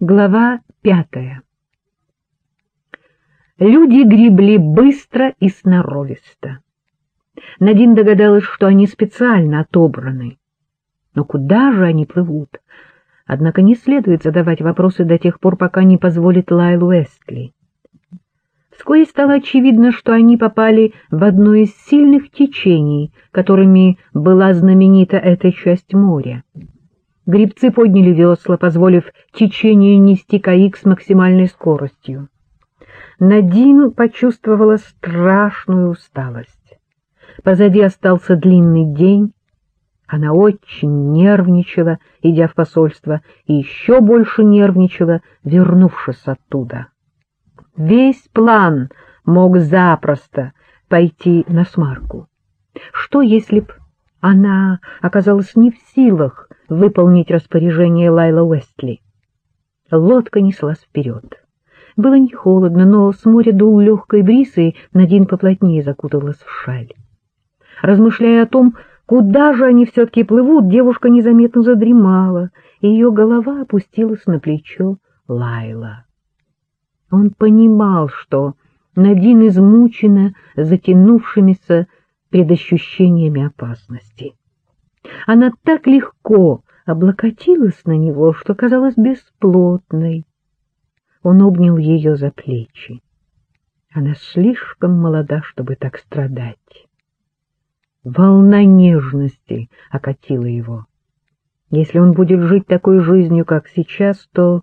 Глава пятая Люди гребли быстро и сноровисто. Надин догадалась, что они специально отобраны. Но куда же они плывут? Однако не следует задавать вопросы до тех пор, пока не позволит Лайл Уэстли. Вскоре стало очевидно, что они попали в одно из сильных течений, которыми была знаменита эта часть моря. Грибцы подняли весла, позволив течению нести каик с максимальной скоростью. Надин почувствовала страшную усталость. Позади остался длинный день. Она очень нервничала, идя в посольство, и еще больше нервничала, вернувшись оттуда. Весь план мог запросто пойти на смарку. Что, если б она оказалась не в силах выполнить распоряжение Лайла Уэстли. Лодка неслась вперед. Было не холодно, но с моря дул легкой бриз, и Надин поплотнее закуталась в шаль. Размышляя о том, куда же они все-таки плывут, девушка незаметно задремала, и ее голова опустилась на плечо Лайла. Он понимал, что Надин измучена затянувшимися предощущениями опасности. Она так легко облокотилась на него, что казалась бесплотной. Он обнял ее за плечи. Она слишком молода, чтобы так страдать. Волна нежности окатила его. Если он будет жить такой жизнью, как сейчас, то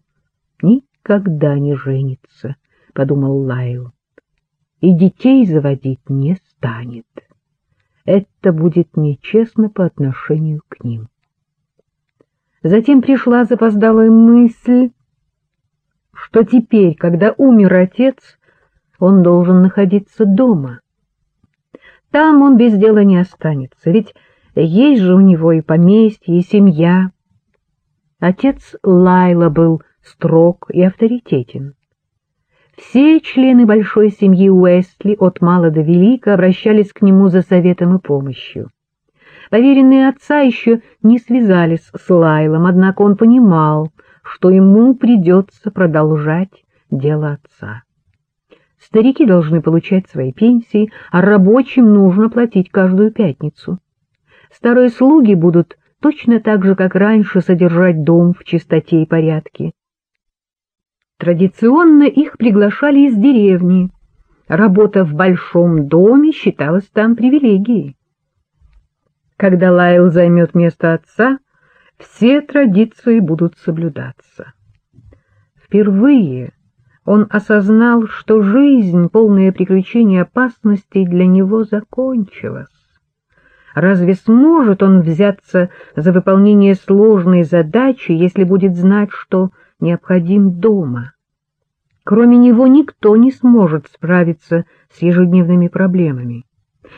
никогда не женится, — подумал Лайл, — и детей заводить не станет это будет нечестно по отношению к ним. Затем пришла запоздалая мысль, что теперь, когда умер отец, он должен находиться дома. Там он без дела не останется, ведь есть же у него и поместье, и семья. Отец Лайла был строг и авторитетен. Все члены большой семьи Уэстли от мала до велика обращались к нему за советом и помощью. Поверенные отца еще не связались с Лайлом, однако он понимал, что ему придется продолжать дело отца. Старики должны получать свои пенсии, а рабочим нужно платить каждую пятницу. Старые слуги будут точно так же, как раньше, содержать дом в чистоте и порядке. Традиционно их приглашали из деревни. Работа в большом доме считалась там привилегией. Когда Лайл займет место отца, все традиции будут соблюдаться. Впервые он осознал, что жизнь, полная приключений и опасностей, для него закончилась. Разве сможет он взяться за выполнение сложной задачи, если будет знать, что необходим дома. Кроме него никто не сможет справиться с ежедневными проблемами.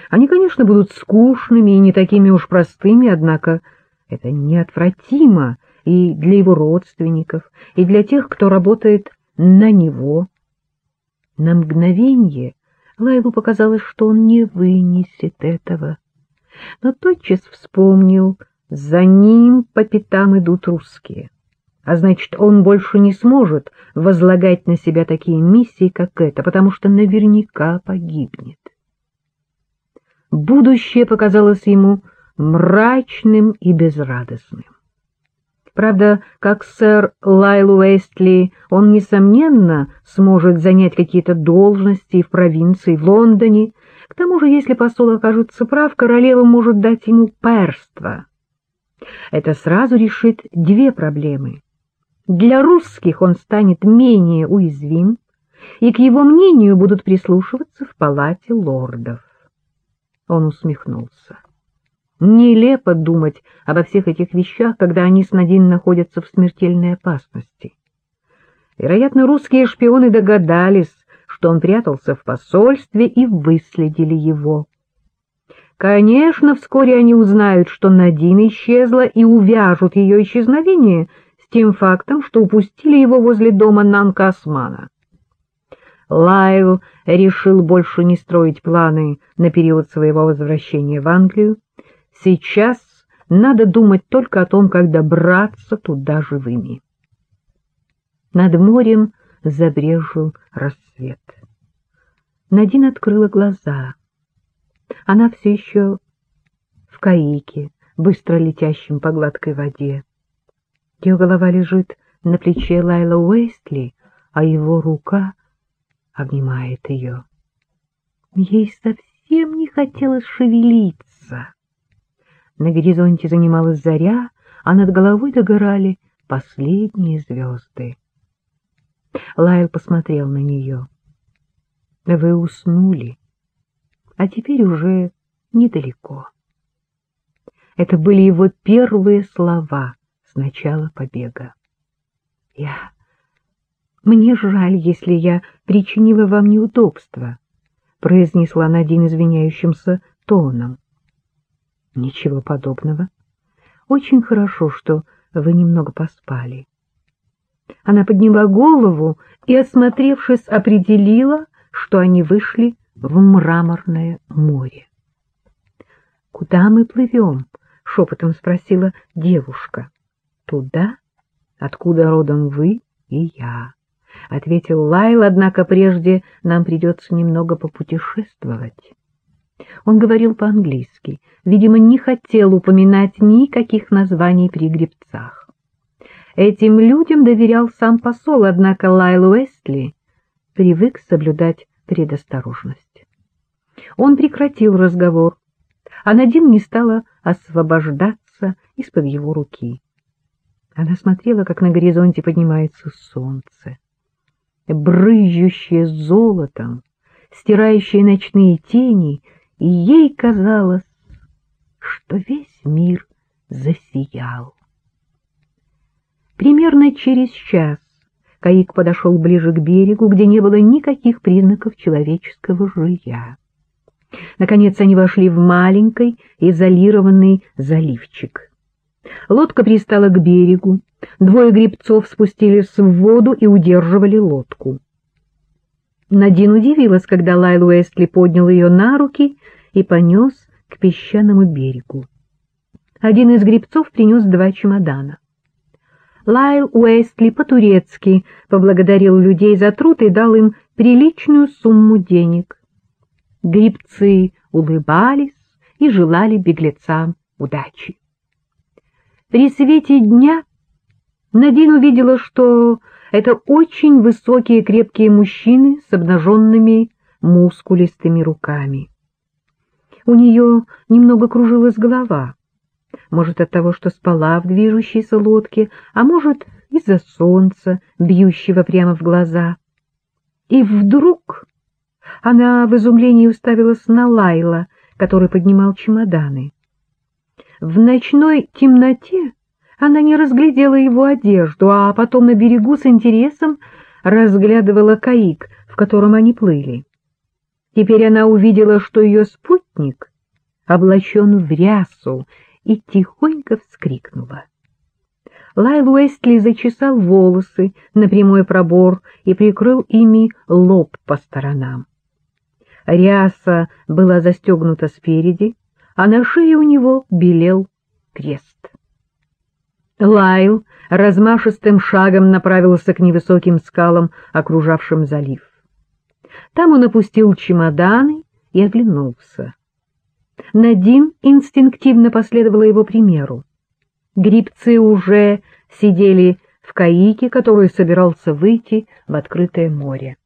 Они, конечно, будут скучными и не такими уж простыми, однако это неотвратимо и для его родственников, и для тех, кто работает на него. На мгновение Лайлу показалось, что он не вынесет этого. Но тотчас вспомнил, за ним по пятам идут русские а значит, он больше не сможет возлагать на себя такие миссии, как эта, потому что наверняка погибнет. Будущее показалось ему мрачным и безрадостным. Правда, как сэр Лайл Уэстли, он, несомненно, сможет занять какие-то должности в провинции, в Лондоне. К тому же, если посол окажется прав, королева может дать ему перство. Это сразу решит две проблемы. Для русских он станет менее уязвим, и к его мнению будут прислушиваться в палате лордов. Он усмехнулся. Нелепо думать обо всех этих вещах, когда они с Надин находятся в смертельной опасности. Вероятно, русские шпионы догадались, что он прятался в посольстве и выследили его. Конечно, вскоре они узнают, что Надин исчезла и увяжут ее исчезновение — тем фактом, что упустили его возле дома Нанка Османа. Лайл решил больше не строить планы на период своего возвращения в Англию. Сейчас надо думать только о том, как добраться туда живыми. Над морем забрежил рассвет. Надин открыла глаза. Она все еще в каике, быстро летящем по гладкой воде. Ее голова лежит на плече Лайла Уэстли, а его рука обнимает ее. Ей совсем не хотелось шевелиться. На горизонте занималась заря, а над головой догорали последние звезды. Лайл посмотрел на нее. — Вы уснули, а теперь уже недалеко. Это были его первые слова начала побега. — Я... Мне жаль, если я причинила вам неудобства, — произнесла Надин извиняющимся тоном. — Ничего подобного. Очень хорошо, что вы немного поспали. Она подняла голову и, осмотревшись, определила, что они вышли в мраморное море. — Куда мы плывем? — шепотом спросила девушка. — Туда, откуда родом вы и я, — ответил Лайл, однако прежде нам придется немного попутешествовать. Он говорил по-английски, видимо, не хотел упоминать никаких названий при гребцах. Этим людям доверял сам посол, однако Лайл Уэстли привык соблюдать предосторожность. Он прекратил разговор, а Надин не стала освобождаться из-под его руки. Она смотрела, как на горизонте поднимается солнце, брызжущее золотом, стирающее ночные тени — и ей казалось, что весь мир засиял. Примерно через час Каик подошел ближе к берегу, где не было никаких признаков человеческого жилья. Наконец они вошли в маленький изолированный заливчик. Лодка пристала к берегу, двое гребцов спустились в воду и удерживали лодку. Надин удивилась, когда Лайл Уэстли поднял ее на руки и понес к песчаному берегу. Один из грибцов принес два чемодана. Лайл Уэстли по-турецки поблагодарил людей за труд и дал им приличную сумму денег. Грибцы улыбались и желали беглецам удачи. При свете дня Надин увидела, что это очень высокие крепкие мужчины с обнаженными мускулистыми руками. У нее немного кружилась голова, может от того, что спала в движущейся лодке, а может из-за солнца, бьющего прямо в глаза. И вдруг она в изумлении уставилась на Лайла, который поднимал чемоданы. В ночной темноте она не разглядела его одежду, а потом на берегу с интересом разглядывала каик, в котором они плыли. Теперь она увидела, что ее спутник облачен в рясу, и тихонько вскрикнула. Лайл Уэстли зачесал волосы на прямой пробор и прикрыл ими лоб по сторонам. Ряса была застегнута спереди, а на шее у него белел крест. Лайл размашистым шагом направился к невысоким скалам, окружавшим залив. Там он опустил чемоданы и оглянулся. Надин инстинктивно последовала его примеру. Грибцы уже сидели в каике, который собирался выйти в открытое море.